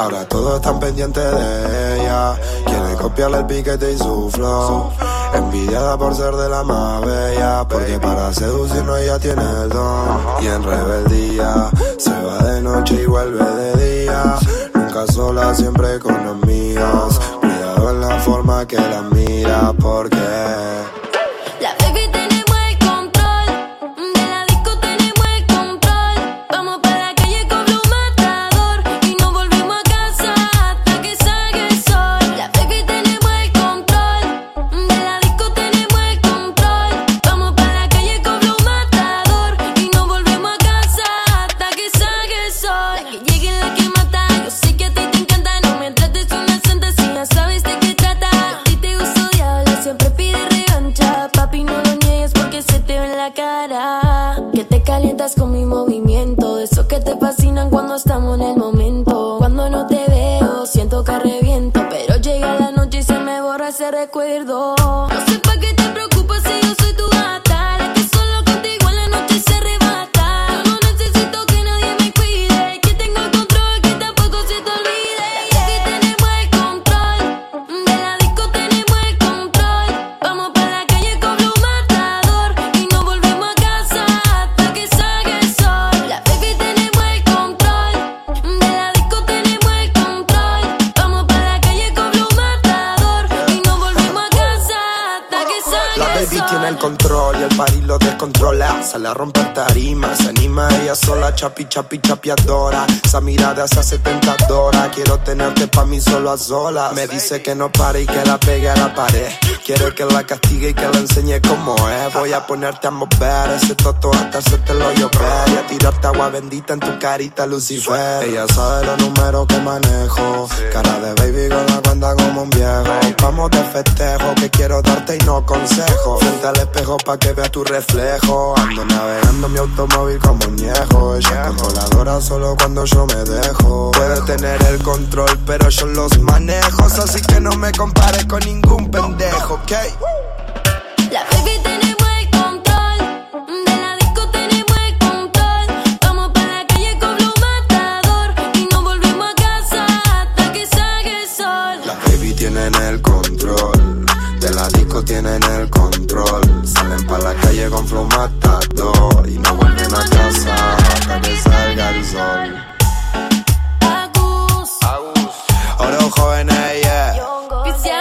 Ahora todos están pendientes de ella. Quieren copiarle el piquete y su flow. Envidiada por ser de la más bella. Porque para seducirnos ella tiene el don. Y en rebeldía se va de noche y vuelve de día. Nunca sola, siempre con amigas. Cuidado en la forma que la mira. Porque. Que te calientas con mi movimiento. Eso que te fascinan cuando estamos en el momento. Cuando no te veo, siento que reviento. Pero llega la noche y se me borra ese recuerdo. La chapi, chapi, chapiadora. Esa mirada esa hace tentadora. Quiero tenerte pa' mí solo a solas. Me dice que no pare y que la pegue a la pared. Quiere que la castigue y que la enseñe cómo es. Voy a ponerte a mover ese toto hasta hacértelo llover. Y a tirarte agua bendita en tu carita, Lucifer. Ella sabe los números que manejo. Cara de baby con la cuenta como un viejo. Vamos de festejo que quiero darte y no consejo. Frente al espejo pa' que veas tu reflejo. Ando navegando mi automóvil como viejo. Ella controladora solo cuando yo me dejo. Puede tener el control, pero yo los manejo. Así que no me compares con ningún pendejo, ¿ok? La disco tienen el control. Salen para la calle con flow matador. Y no vuelven a casa hasta que salga el sol. Agus. Oro jóvenes, yeah.